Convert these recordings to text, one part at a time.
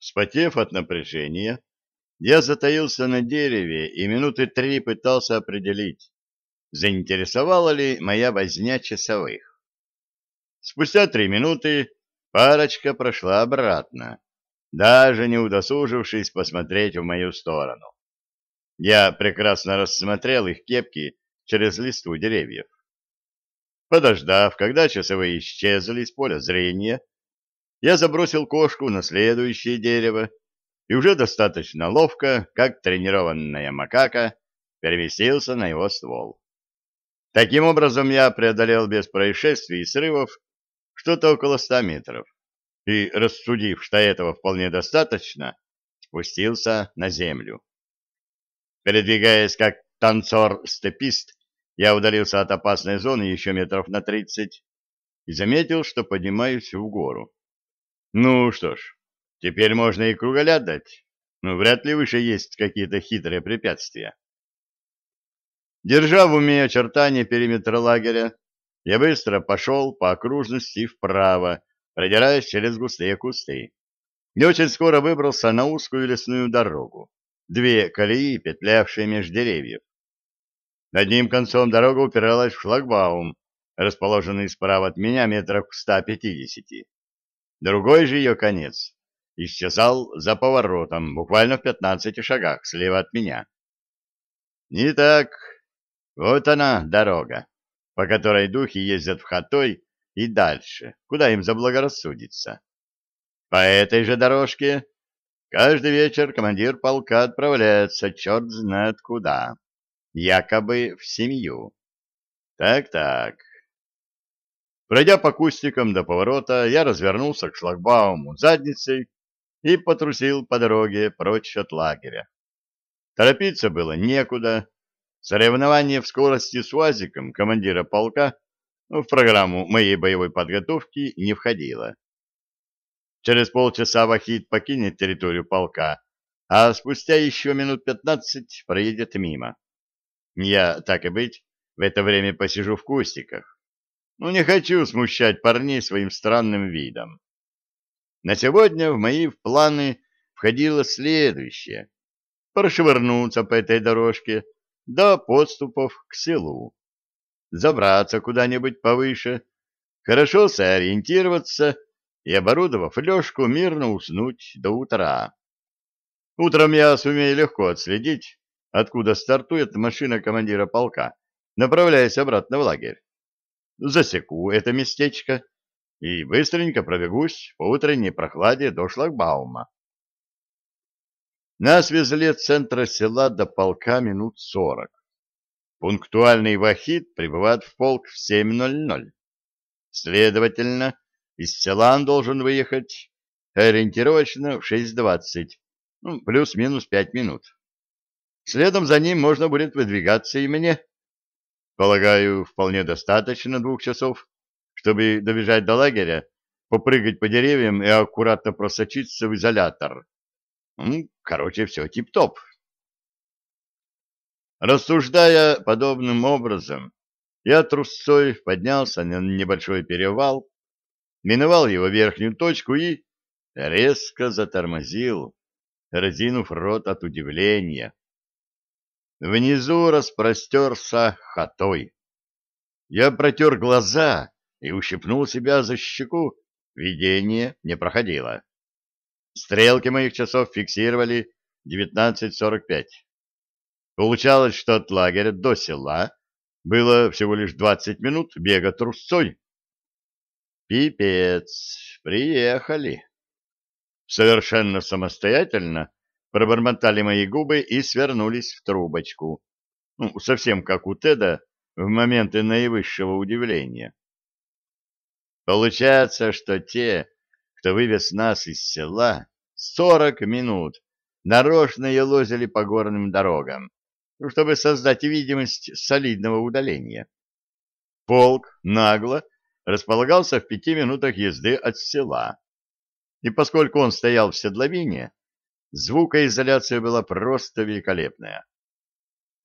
Вспотев от напряжения, я затаился на дереве и минуты три пытался определить, заинтересовала ли моя возня часовых. Спустя три минуты парочка прошла обратно, даже не удосужившись посмотреть в мою сторону. Я прекрасно рассмотрел их кепки через листву деревьев. Подождав, когда часовые исчезли из поля зрения, я забросил кошку на следующее дерево и уже достаточно ловко, как тренированная макака, переместился на его ствол. Таким образом, я преодолел без происшествий и срывов что-то около ста метров и, рассудив, что этого вполне достаточно, спустился на землю. Передвигаясь как танцор-степист, я удалился от опасной зоны еще метров на тридцать и заметил, что поднимаюсь в гору. Ну что ж, теперь можно и круголя дать, но вряд ли выше есть какие-то хитрые препятствия. Держа в уме очертания периметра лагеря, я быстро пошел по окружности вправо, продираясь через густые кусты. И очень скоро выбрался на узкую лесную дорогу, две колеи, петлявшие меж деревьев. Одним концом дорога упиралась в шлагбаум, расположенный справа от меня метрах в 150. Другой же ее конец исчезал за поворотом, буквально в 15 шагах слева от меня. Итак, вот она, дорога, по которой духи ездят в Хатой и дальше, куда им заблагорассудится. По этой же дорожке каждый вечер командир полка отправляется черт знает куда, якобы в семью. Так-так. Пройдя по кустикам до поворота, я развернулся к шлагбауму задницей и потрусил по дороге прочь от лагеря. Торопиться было некуда. Соревнование в скорости с УАЗиком командира полка в программу моей боевой подготовки не входило. Через полчаса Вахид покинет территорию полка, а спустя еще минут пятнадцать проедет мимо. Я, так и быть, в это время посижу в кустиках. Ну, не хочу смущать парней своим странным видом. На сегодня в мои планы входило следующее. Прошвырнуться по этой дорожке до подступов к селу. Забраться куда-нибудь повыше, хорошо сориентироваться и, оборудовав лёжку, мирно уснуть до утра. Утром я сумею легко отследить, откуда стартует машина командира полка, направляясь обратно в лагерь. Засеку это местечко и быстренько пробегусь по утренней прохладе до шлагбаума. Нас везли от центра села до полка минут сорок. Пунктуальный вахид прибывает в полк в 7.00. Следовательно, из села он должен выехать ориентировочно в 6.20, ну, плюс-минус 5 минут. Следом за ним можно будет выдвигаться и мне. Полагаю, вполне достаточно двух часов, чтобы добежать до лагеря, попрыгать по деревьям и аккуратно просочиться в изолятор. Ну, короче, все тип-топ. Рассуждая подобным образом, я трусцой поднялся на небольшой перевал, миновал его верхнюю точку и резко затормозил, разинув рот от удивления. Внизу распростерся хатой. Я протер глаза и ущипнул себя за щеку. Видение не проходило. Стрелки моих часов фиксировали 19.45. Получалось, что от лагеря до села было всего лишь 20 минут бега трусцой. Пипец, приехали. Совершенно самостоятельно пробормотали мои губы и свернулись в трубочку. Ну, совсем как у Теда в моменты наивысшего удивления. Получается, что те, кто вывез нас из села, сорок минут нарочно елозили по горным дорогам, чтобы создать видимость солидного удаления. Полк нагло располагался в пяти минутах езды от села, и поскольку он стоял в седловине, звукоизоляция была просто великолепная.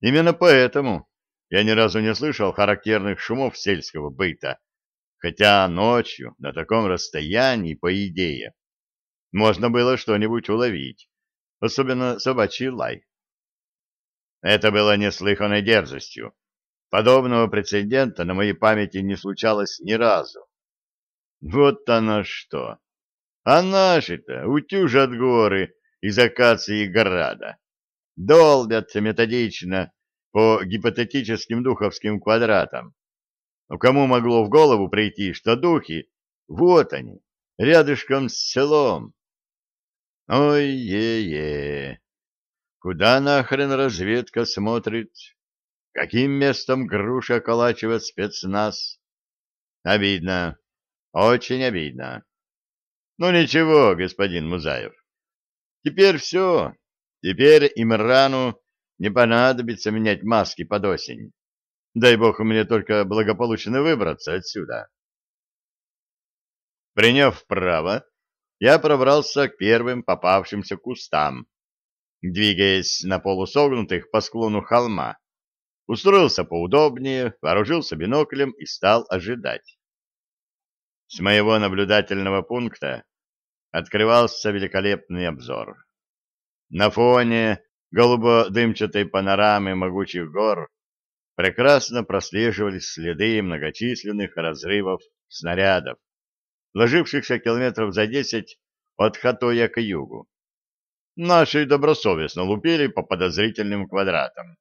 Именно поэтому я ни разу не слышал характерных шумов сельского быта, хотя ночью на таком расстоянии, по идее, можно было что-нибудь уловить, особенно собачий лай. Это было неслыханной дерзостью. Подобного прецедента на моей памяти не случалось ни разу. Вот оно что! А наши-то утюжат горы из акации града, долбят методично по гипотетическим духовским квадратам. Но кому могло в голову прийти, что духи, вот они, рядышком с селом? Ой-е-е! Куда нахрен разведка смотрит? Каким местом груша околачивает спецназ? Обидно, очень обидно. Ну ничего, господин Музаев. Теперь все. Теперь Имрану не понадобится менять маски под осень. Дай бог мне только благополучно выбраться отсюда. Приняв вправо, я пробрался к первым попавшимся кустам, двигаясь на полусогнутых по склону холма. Устроился поудобнее, вооружился биноклем и стал ожидать. С моего наблюдательного пункта открывался великолепный обзор. На фоне голубо-дымчатой панорамы могучих гор прекрасно прослеживались следы многочисленных разрывов снарядов, ложившихся километров за десять от Хатоя к югу. Наши добросовестно лупили по подозрительным квадратам.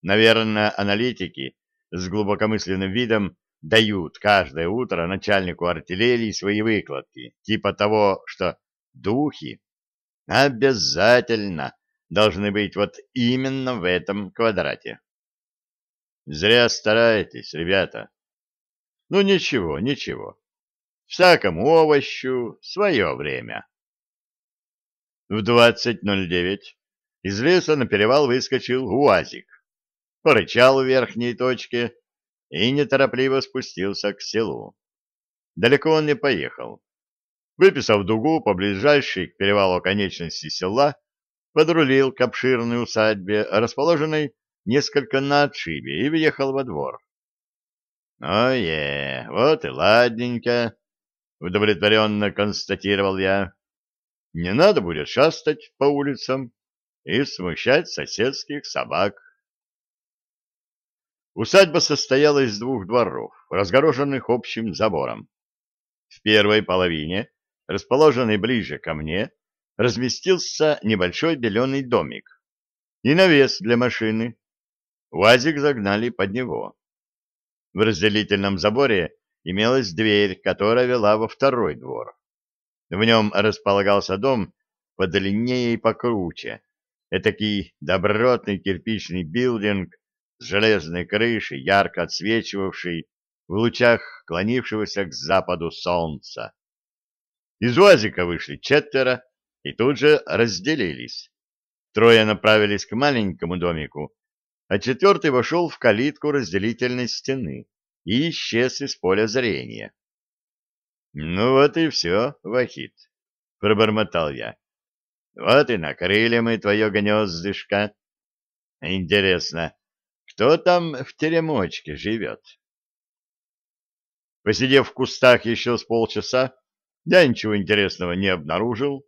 Наверное, аналитики с глубокомысленным видом дают каждое утро начальнику артиллерии свои выкладки, типа того, что духи обязательно должны быть вот именно в этом квадрате. Зря стараетесь, ребята. Ну ничего, ничего. Всякому овощу свое время. В 20.09 из леса на перевал выскочил УАЗик. Порычал в верхней точке и неторопливо спустился к селу. Далеко он не поехал. Выписав дугу по ближайшей к перевалу конечности села, подрулил к обширной усадьбе, расположенной несколько на отшибе, и въехал во двор. «Ое, вот и ладненько», — удовлетворенно констатировал я. «Не надо будет шастать по улицам и смущать соседских собак». Усадьба состояла из двух дворов, разгороженных общим забором. В первой половине, расположенной ближе ко мне, разместился небольшой беленый домик и навес для машины. Уазик загнали под него. В разделительном заборе имелась дверь, которая вела во второй двор. В нем располагался дом подлиннее и покруче, этакий добротный кирпичный билдинг с железной крышей, ярко отсвечивавшей в лучах клонившегося к западу солнца. Из УАЗика вышли четверо и тут же разделились. Трое направились к маленькому домику, а четвертый вошел в калитку разделительной стены и исчез из поля зрения. — Ну вот и все, Вахид, — пробормотал я. — Вот и накрыли мы твое гнездышко. Интересно, кто там в теремочке живет? Посидев в кустах еще с полчаса, я ничего интересного не обнаружил.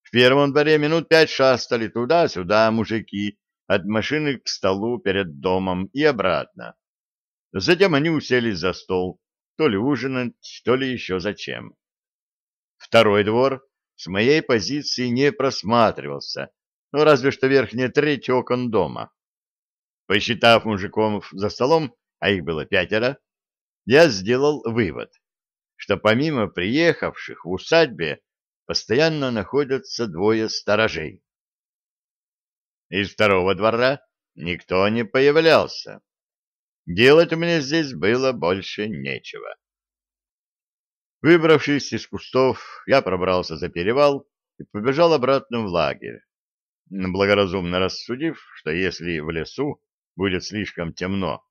В первом дворе минут пять шастали туда-сюда мужики от машины к столу перед домом и обратно. Затем они уселись за стол, то ли ужинать, то ли еще зачем. Второй двор с моей позиции не просматривался, ну разве что верхняя треть окон дома. Посчитав мужиков за столом, а их было пятеро, я сделал вывод, что помимо приехавших в усадьбе постоянно находятся двое сторожей. Из второго двора никто не появлялся. Делать мне здесь было больше нечего. Выбравшись из кустов, я пробрался за перевал и побежал обратно в лагерь, благоразумно рассудив, что если в лесу будет слишком темно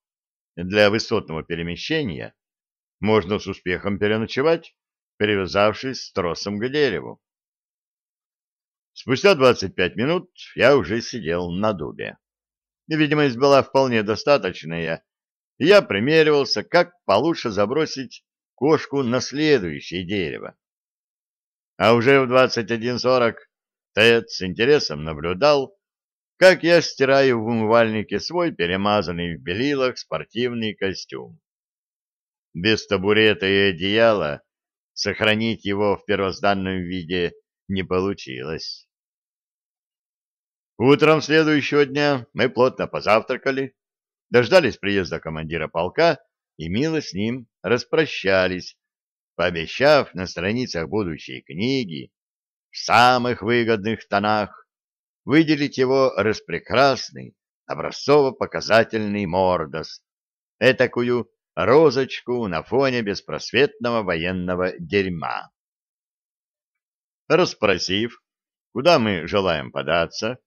для высотного перемещения, можно с успехом переночевать, перевязавшись тросом к дереву. Спустя 25 минут я уже сидел на дубе. Видимость была вполне достаточная, и я примеривался, как получше забросить кошку на следующее дерево. А уже в 21.40 Тед с интересом наблюдал, как я стираю в умывальнике свой перемазанный в белилах спортивный костюм. Без табурета и одеяла сохранить его в первозданном виде не получилось. Утром следующего дня мы плотно позавтракали, дождались приезда командира полка и мило с ним распрощались, пообещав на страницах будущей книги в самых выгодных тонах выделить его распрекрасный, образцово-показательный мордос, этакую розочку на фоне беспросветного военного дерьма. Расспросив, куда мы желаем податься,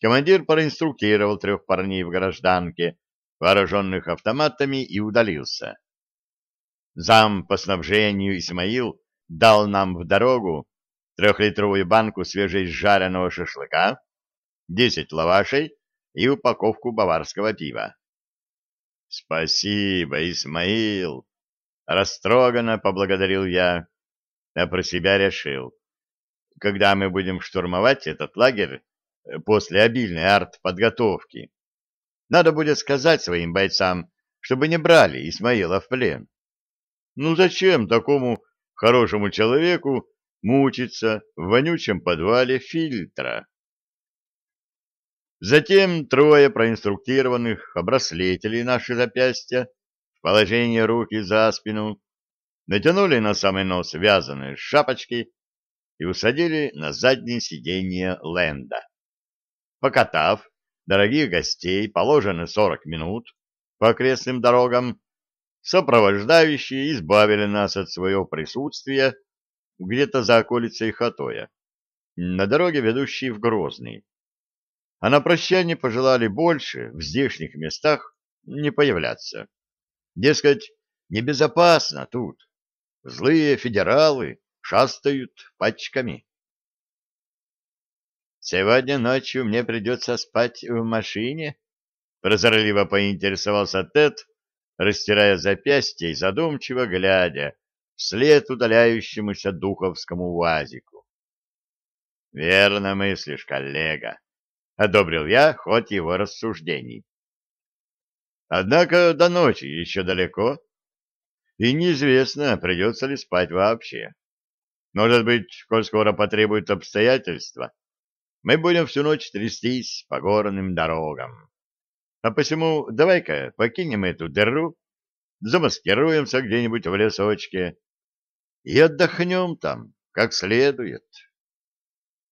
командир проинструктировал трех парней в гражданке, вооруженных автоматами, и удалился. Зам по снабжению Исмаил дал нам в дорогу трехлитровую банку свежеизжаренного шашлыка, десять лавашей и упаковку баварского пива. «Спасибо, Исмаил!» — растроганно поблагодарил я, а про себя решил. Когда мы будем штурмовать этот лагерь э, после обильной артподготовки, надо будет сказать своим бойцам, чтобы не брали Исмаила в плен. Ну зачем такому хорошему человеку мучиться в вонючем подвале фильтра? Затем трое проинструктированных обраслетили наши запястья в положение руки за спину, натянули на самый нос вязаные шапочки и усадили на заднее сиденье ленда. Покатав дорогих гостей положено сорок минут по окрестным дорогам, сопровождающие избавили нас от своего присутствия где-то за околицей Хатоя, на дороге, ведущей в Грозный. А на прощание пожелали больше в здешних местах не появляться. Дескать, небезопасно тут. Злые федералы шастают пачками. «Сегодня ночью мне придется спать в машине?» Прозорливо поинтересовался Тед, растирая запястье и задумчиво глядя вслед удаляющемуся духовскому УАЗику. «Верно мыслишь, коллега», — одобрил я хоть его рассуждений. «Однако до ночи еще далеко, и неизвестно, придется ли спать вообще. Может быть, коль скоро потребуют обстоятельства, мы будем всю ночь трястись по горным дорогам. А посему давай-ка покинем эту дыру, замаскируемся где-нибудь в лесочке и отдохнем там как следует.